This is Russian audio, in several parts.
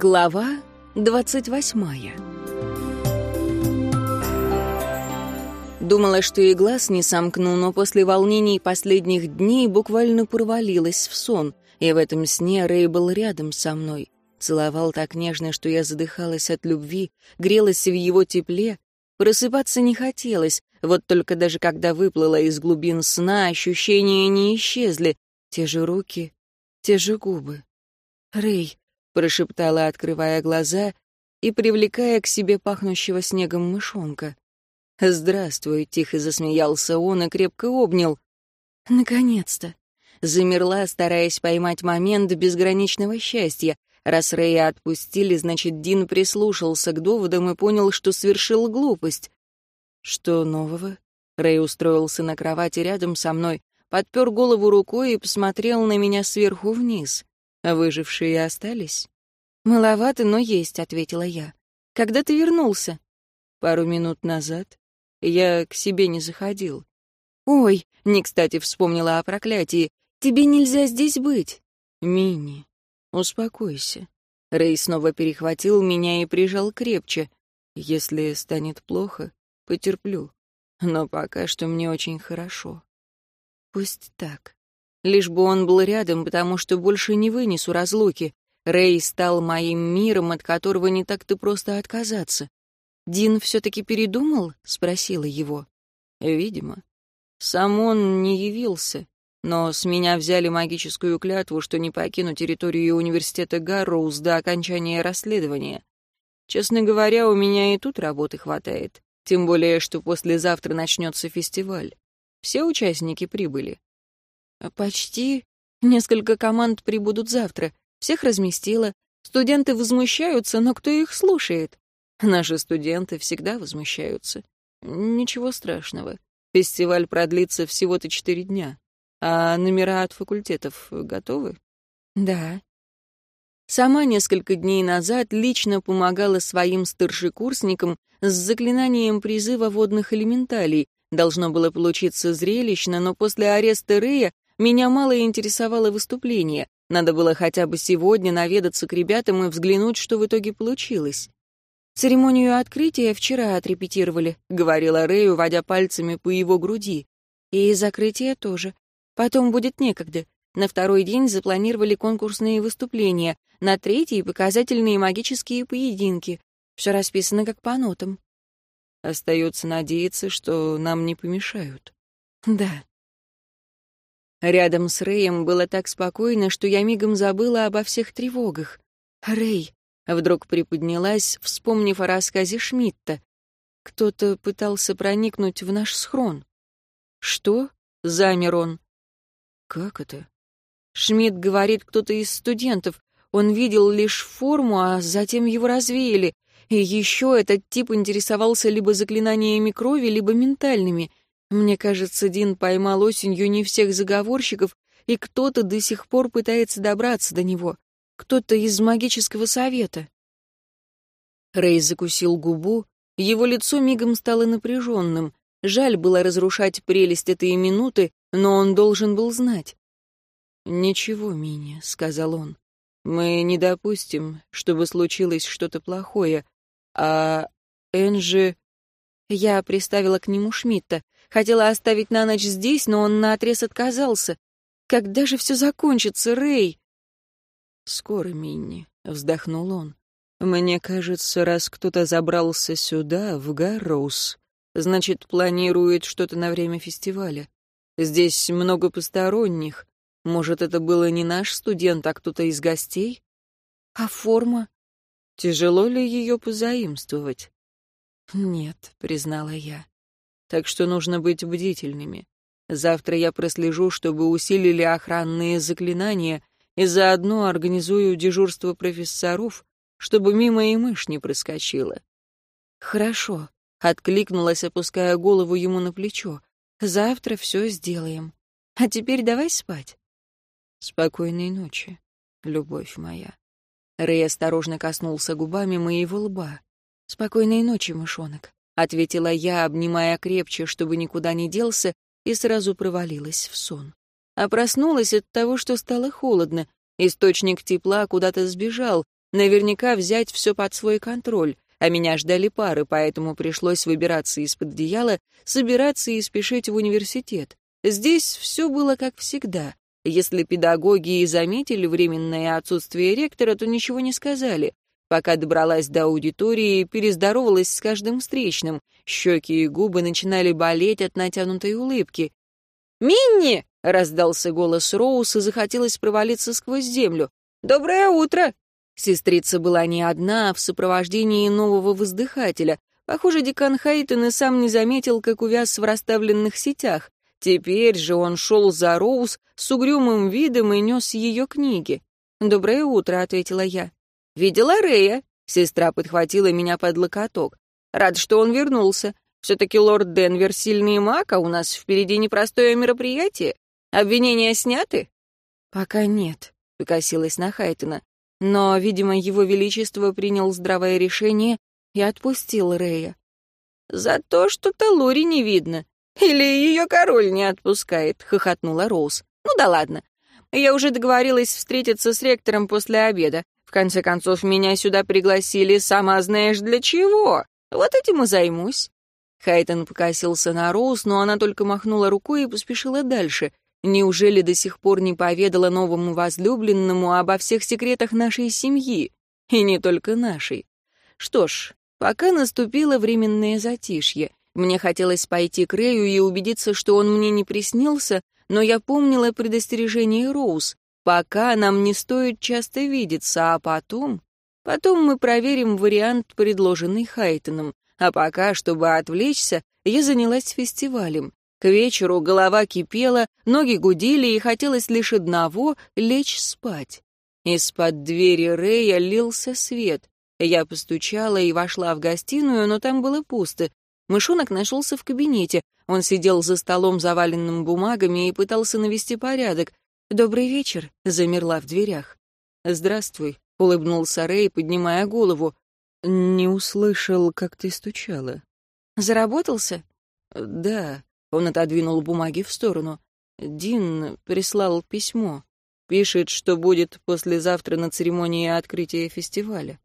Глава двадцать восьмая Думала, что и глаз не сомкну, но после волнений последних дней буквально провалилась в сон, и в этом сне Рэй был рядом со мной. Целовал так нежно, что я задыхалась от любви, грелась в его тепле. Просыпаться не хотелось, вот только даже когда выплыла из глубин сна, ощущения не исчезли. Те же руки, те же губы. «Рэй», — прошептала, открывая глаза и привлекая к себе пахнущего снегом мышонка. «Здравствуй», — тихо засмеялся он и крепко обнял. «Наконец-то!» Замерла, стараясь поймать момент безграничного счастья. Раз Рэя отпустили, значит, Дин прислушался к доводам и понял, что совершил глупость. «Что нового?» Рэй устроился на кровати рядом со мной, подпер голову рукой и посмотрел на меня сверху вниз. «Выжившие остались?» «Маловато, но есть», — ответила я. «Когда ты вернулся?» «Пару минут назад. Я к себе не заходил». «Ой», — не кстати вспомнила о проклятии, «тебе нельзя здесь быть». «Мини, успокойся». Рэй снова перехватил меня и прижал крепче. «Если станет плохо, потерплю. Но пока что мне очень хорошо». «Пусть так. Лишь бы он был рядом, потому что больше не вынесу разлуки. Рэй стал моим миром, от которого не так-то просто отказаться. «Дин все-таки передумал?» — спросила его. «Видимо. Сам он не явился, но с меня взяли магическую клятву, что не покину территорию университета Гарроуз до окончания расследования. Честно говоря, у меня и тут работы хватает, тем более, что послезавтра начнется фестиваль. Все участники прибыли. «Почти. Несколько команд прибудут завтра. Всех разместила. Студенты возмущаются, но кто их слушает? Наши студенты всегда возмущаются. Ничего страшного. Фестиваль продлится всего-то четыре дня. А номера от факультетов готовы? Да. Сама несколько дней назад лично помогала своим старшекурсникам с заклинанием призыва водных элементалей. Должно было получиться зрелищно, но после ареста Рэя меня мало интересовало выступление. Надо было хотя бы сегодня наведаться к ребятам и взглянуть, что в итоге получилось. «Церемонию открытия вчера отрепетировали», — говорила Рэй, водя пальцами по его груди. «И закрытие тоже. Потом будет некогда. На второй день запланировали конкурсные выступления, на третий — показательные магические поединки. Все расписано как по нотам». Остается надеяться, что нам не помешают. «Да», Рядом с Рэем было так спокойно, что я мигом забыла обо всех тревогах. «Рэй!» — вдруг приподнялась, вспомнив о рассказе Шмидта. «Кто-то пытался проникнуть в наш схрон». «Что?» — замер он. «Как это?» Шмидт говорит, кто-то из студентов. Он видел лишь форму, а затем его развеяли. И еще этот тип интересовался либо заклинаниями крови, либо ментальными. Мне кажется, Дин поймал осенью не всех заговорщиков, и кто-то до сих пор пытается добраться до него. Кто-то из магического совета. Рэй закусил губу, его лицо мигом стало напряженным. Жаль было разрушать прелесть этой минуты, но он должен был знать. «Ничего, Мини», — сказал он. «Мы не допустим, чтобы случилось что-то плохое. А Энжи...» Я приставила к нему Шмидта. Хотела оставить на ночь здесь, но он наотрез отказался. Когда же все закончится, Рэй? Скоро, Минни, вздохнул он. Мне кажется, раз кто-то забрался сюда, в Гарроуз, значит, планирует что-то на время фестиваля. Здесь много посторонних. Может, это было не наш студент, а кто-то из гостей? А форма? Тяжело ли ее позаимствовать? Нет, признала я так что нужно быть бдительными. Завтра я прослежу, чтобы усилили охранные заклинания и заодно организую дежурство профессоров, чтобы мимо и мышь не проскочила. Хорошо, откликнулась, опуская голову ему на плечо. Завтра все сделаем. А теперь давай спать. Спокойной ночи, любовь моя. Рэй осторожно коснулся губами моего лба. Спокойной ночи, мышонок ответила я, обнимая крепче, чтобы никуда не делся, и сразу провалилась в сон. А проснулась от того, что стало холодно. Источник тепла куда-то сбежал, Наверняка взять все под свой контроль. А меня ждали пары, поэтому пришлось выбираться из-под одеяла, собираться и спешить в университет. Здесь все было как всегда. Если педагоги и заметили временное отсутствие ректора, то ничего не сказали. Пока добралась до аудитории, перездоровалась с каждым встречным. Щеки и губы начинали болеть от натянутой улыбки. «Минни!» — раздался голос Роуз, и захотелось провалиться сквозь землю. «Доброе утро!» Сестрица была не одна, а в сопровождении нового воздыхателя. Похоже, декан Хейтон и сам не заметил, как увяз в расставленных сетях. Теперь же он шел за Роуз с угрюмым видом и нес ее книги. «Доброе утро», — ответила я. «Видела Рея?» — сестра подхватила меня под локоток. «Рад, что он вернулся. Все-таки лорд Денвер сильный маг, а у нас впереди непростое мероприятие. Обвинения сняты?» «Пока нет», — покосилась на Хайтона. Но, видимо, его величество принял здравое решение и отпустил Рея. «За то, что Талури не видно. Или ее король не отпускает», — хохотнула Роуз. «Ну да ладно. Я уже договорилась встретиться с ректором после обеда. В конце концов, меня сюда пригласили, сама знаешь для чего. Вот этим и займусь». Хайтон покосился на Роуз, но она только махнула рукой и поспешила дальше. Неужели до сих пор не поведала новому возлюбленному обо всех секретах нашей семьи? И не только нашей. Что ж, пока наступило временное затишье. Мне хотелось пойти к Рэю и убедиться, что он мне не приснился, но я помнила предостережение Роуз. Пока нам не стоит часто видеться, а потом... Потом мы проверим вариант, предложенный Хайтоном. А пока, чтобы отвлечься, я занялась фестивалем. К вечеру голова кипела, ноги гудели, и хотелось лишь одного — лечь спать. Из-под двери Рэя лился свет. Я постучала и вошла в гостиную, но там было пусто. Мышонок нашелся в кабинете. Он сидел за столом, заваленным бумагами, и пытался навести порядок. «Добрый вечер», — замерла в дверях. «Здравствуй», — улыбнулся Рэй, поднимая голову. «Не услышал, как ты стучала». «Заработался?» «Да», — он отодвинул бумаги в сторону. «Дин прислал письмо. Пишет, что будет послезавтра на церемонии открытия фестиваля».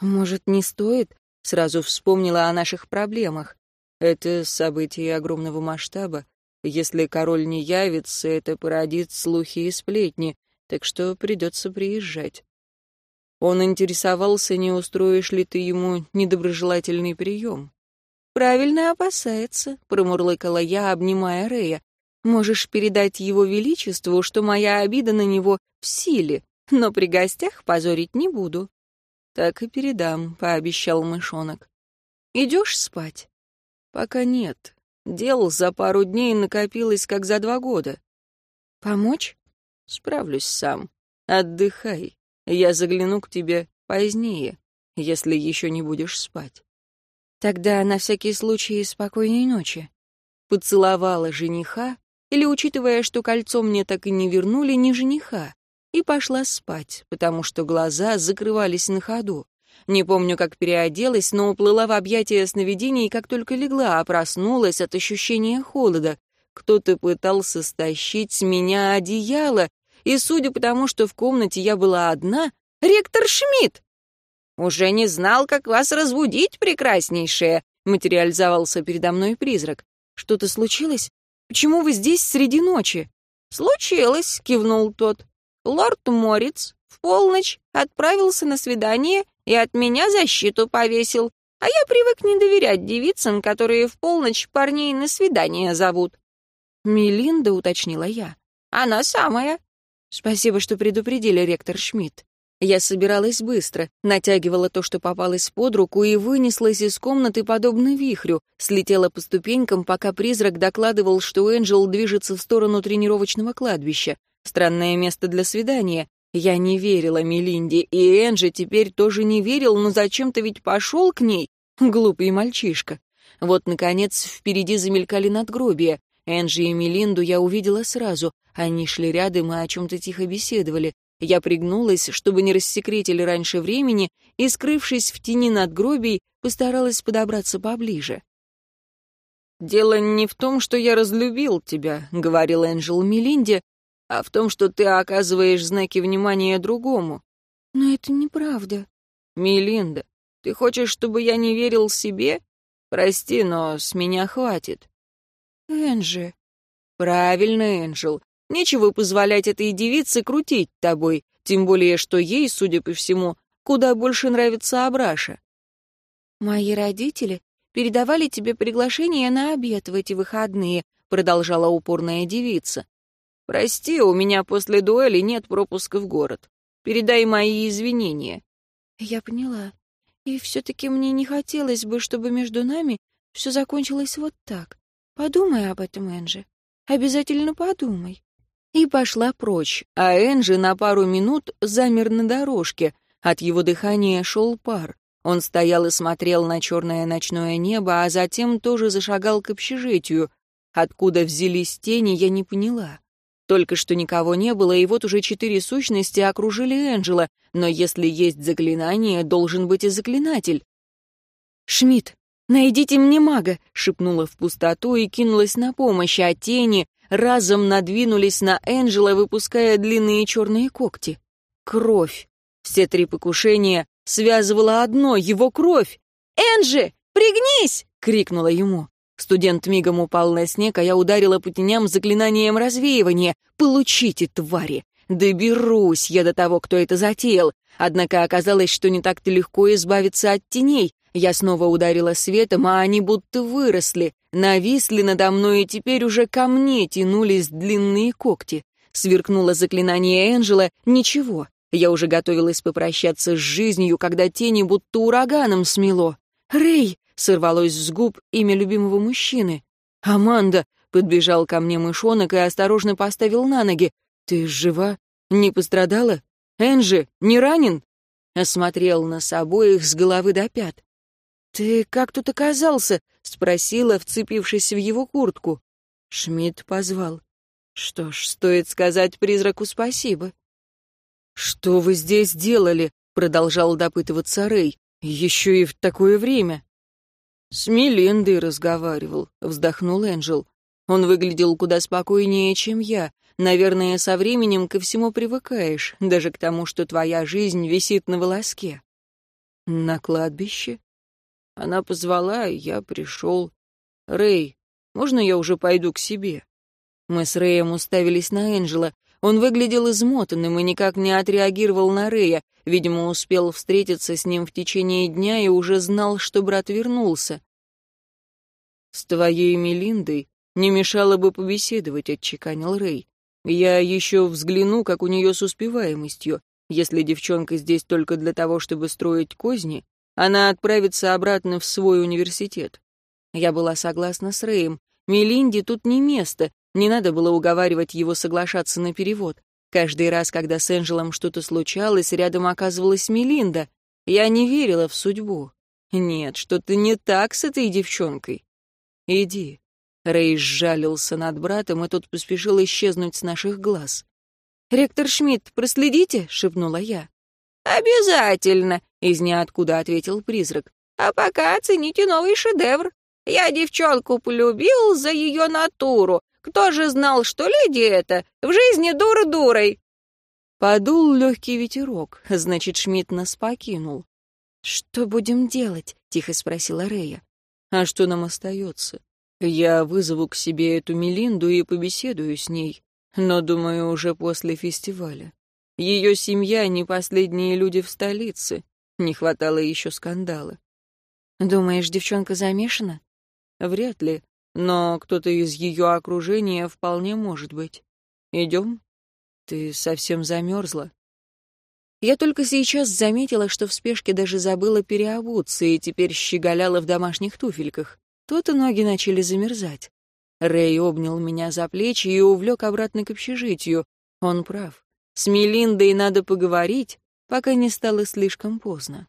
«Может, не стоит?» — сразу вспомнила о наших проблемах. «Это событие огромного масштаба. Если король не явится, это породит слухи и сплетни, так что придется приезжать. Он интересовался, не устроишь ли ты ему недоброжелательный прием. «Правильно опасается», — промурлыкала я, обнимая Рея. «Можешь передать его величеству, что моя обида на него в силе, но при гостях позорить не буду». «Так и передам», — пообещал мышонок. «Идешь спать?» «Пока нет. Дел за пару дней накопилось, как за два года. Помочь? Справлюсь сам. Отдыхай. Я загляну к тебе позднее, если еще не будешь спать. Тогда на всякий случай спокойной ночи. Поцеловала жениха, или, учитывая, что кольцо мне так и не вернули, не жениха, и пошла спать, потому что глаза закрывались на ходу. Не помню, как переоделась, но уплыла в объятия сновидений, как только легла, а проснулась от ощущения холода. Кто-то пытался стащить с меня одеяло, и, судя по тому, что в комнате я была одна, ректор Шмидт! «Уже не знал, как вас разбудить, прекраснейшая!» — материализовался передо мной призрак. «Что-то случилось? Почему вы здесь среди ночи?» «Случилось», — кивнул тот. «Лорд Морец в полночь отправился на свидание и от меня защиту повесил. А я привык не доверять девицам, которые в полночь парней на свидание зовут. «Мелинда», — уточнила я. «Она самая». «Спасибо, что предупредили, ректор Шмидт». Я собиралась быстро, натягивала то, что попалось под руку, и вынеслась из комнаты подобно вихрю, слетела по ступенькам, пока призрак докладывал, что Энджел движется в сторону тренировочного кладбища. Странное место для свидания. Я не верила Мелинде, и Энджи теперь тоже не верил, но зачем-то ведь пошел к ней, глупый мальчишка. Вот, наконец, впереди замелькали надгробия. Энджи и Мелинду я увидела сразу. Они шли рядом и о чем-то тихо беседовали. Я пригнулась, чтобы не рассекретили раньше времени, и, скрывшись в тени надгробий, постаралась подобраться поближе. «Дело не в том, что я разлюбил тебя», — говорил Энджел Мелинде, а в том, что ты оказываешь знаки внимания другому. Но это неправда. Мелинда, ты хочешь, чтобы я не верил себе? Прости, но с меня хватит. Энджи. Правильно, Энджел. Нечего позволять этой девице крутить тобой, тем более, что ей, судя по всему, куда больше нравится Абраша. Мои родители передавали тебе приглашение на обед в эти выходные, продолжала упорная девица. Прости, у меня после дуэли нет пропуска в город. Передай мои извинения. Я поняла. И все-таки мне не хотелось бы, чтобы между нами все закончилось вот так. Подумай об этом, Энджи. Обязательно подумай. И пошла прочь, а Энджи на пару минут замер на дорожке. От его дыхания шел пар. Он стоял и смотрел на черное ночное небо, а затем тоже зашагал к общежитию. Откуда взялись тени, я не поняла. Только что никого не было, и вот уже четыре сущности окружили Энджела, но если есть заклинание, должен быть и заклинатель. «Шмидт, найдите мне мага!» — шепнула в пустоту и кинулась на помощь, а тени разом надвинулись на Энджела, выпуская длинные черные когти. Кровь. Все три покушения связывало одно — его кровь. «Энджи, пригнись!» — крикнула ему. Студент мигом упал на снег, а я ударила по теням заклинанием развеивания. «Получите, твари!» Доберусь я до того, кто это затеял. Однако оказалось, что не так-то легко избавиться от теней. Я снова ударила светом, а они будто выросли, нависли надо мной, и теперь уже ко мне тянулись длинные когти. Сверкнуло заклинание Энджела. Ничего. Я уже готовилась попрощаться с жизнью, когда тени будто ураганом смело. «Рэй!» Сорвалось с губ имя любимого мужчины. «Аманда!» — подбежал ко мне мышонок и осторожно поставил на ноги. «Ты жива? Не пострадала? Энджи, не ранен?» Осмотрел нас обоих с головы до пят. «Ты как тут оказался?» — спросила, вцепившись в его куртку. Шмидт позвал. «Что ж, стоит сказать призраку спасибо». «Что вы здесь делали?» — продолжал допытываться Рэй. «Еще и в такое время». «С Мелиндой разговаривал», — вздохнул Энджел. «Он выглядел куда спокойнее, чем я. Наверное, со временем ко всему привыкаешь, даже к тому, что твоя жизнь висит на волоске». «На кладбище?» Она позвала, и я пришел. «Рэй, можно я уже пойду к себе?» Мы с Рэем уставились на Энджела. Он выглядел измотанным и никак не отреагировал на Рэя. Видимо, успел встретиться с ним в течение дня и уже знал, что брат вернулся. «С твоей Мелиндой не мешало бы побеседовать», — отчеканил Рэй. «Я еще взгляну, как у нее с успеваемостью. Если девчонка здесь только для того, чтобы строить козни, она отправится обратно в свой университет». Я была согласна с Рэем. Мелинде тут не место, не надо было уговаривать его соглашаться на перевод. Каждый раз, когда с Энджелом что-то случалось, рядом оказывалась Мелинда. Я не верила в судьбу. Нет, что-то не так с этой девчонкой. Иди. Рэй сжалился над братом, и тот поспешил исчезнуть с наших глаз. «Ректор Шмидт, проследите?» — шепнула я. «Обязательно», — из ниоткуда ответил призрак. «А пока оцените новый шедевр. Я девчонку полюбил за ее натуру, кто же знал, что леди эта в жизни дура дурой?» Подул легкий ветерок, значит, Шмидт нас покинул. «Что будем делать?» — тихо спросила Рея. «А что нам остается? Я вызову к себе эту Мелинду и побеседую с ней, но, думаю, уже после фестиваля. Ее семья — не последние люди в столице. Не хватало еще скандала». «Думаешь, девчонка замешана?» «Вряд ли. Но кто-то из ее окружения вполне может быть. Идем? Ты совсем замерзла. Я только сейчас заметила, что в спешке даже забыла переобуться и теперь щеголяла в домашних туфельках. Тут и ноги начали замерзать. Рэй обнял меня за плечи и увлек обратно к общежитию. Он прав. С Мелиндой надо поговорить, пока не стало слишком поздно.